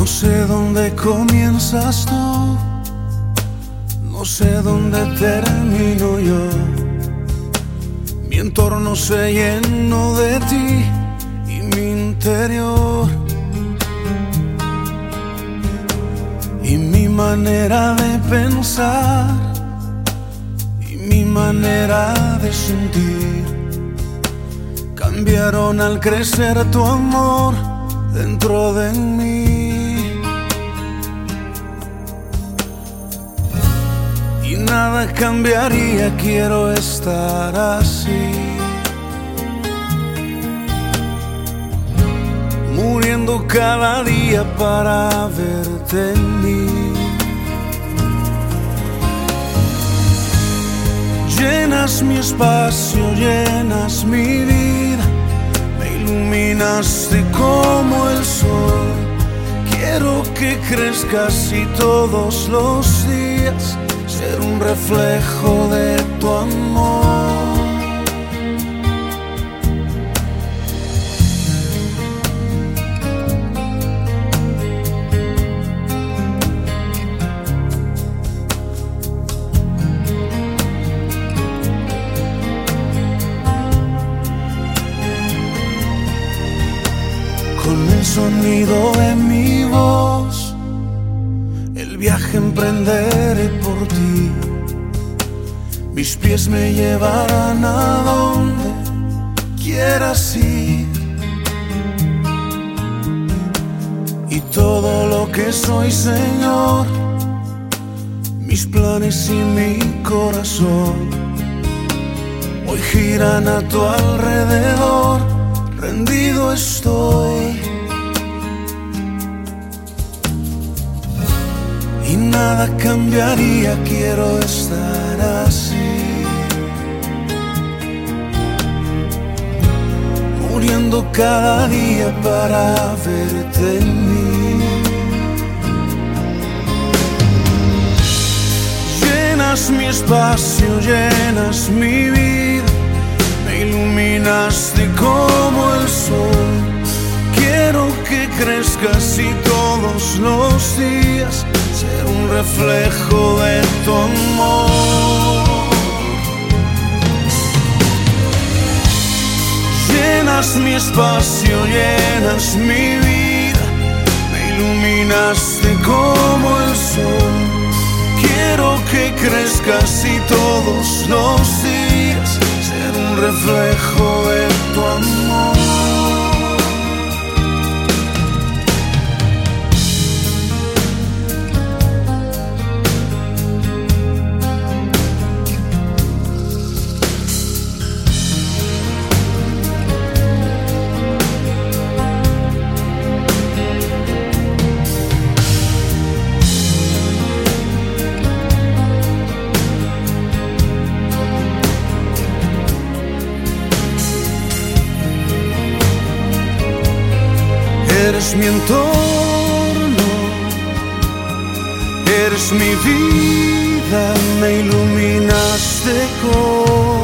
No sé dónde comienzas tú, no sé dónde termino yo. Mi entorno se llenó de ti y mi interior. Y mi manera de pensar y mi manera de sentir cambiaron al crecer tu amor dentro de mí. Nada cambiaría, quiero estar así. Muriendo cada día para verte en mí. Llenas mi espacio, llenas mi vida, me iluminaste como el sol. Quiero que crezcas y todos los días ser un reflejo de tu amor. Con el sonido de mi voz, viaje emprenderé por ti. Mis pies me llevarán a donde quieras ir. Y todo lo que soy, Señor, mis planes y mi corazón, hoy giran a tu alrededor rendido estoy. Y nada cambiaría, quiero estar así. Muriendo cada día para verte en mí. Llenas mi espacio, llenas mi vida me iluminaste como el sol. Quiero que crezcas y todos los días reflejo de tu amor. Llenas mi espacio, llenas mi vida, me iluminaste como el sol. Quiero que crezcas y todos los días ser un reflejo de Eres mi entorno, eres mi vida, me iluminaste con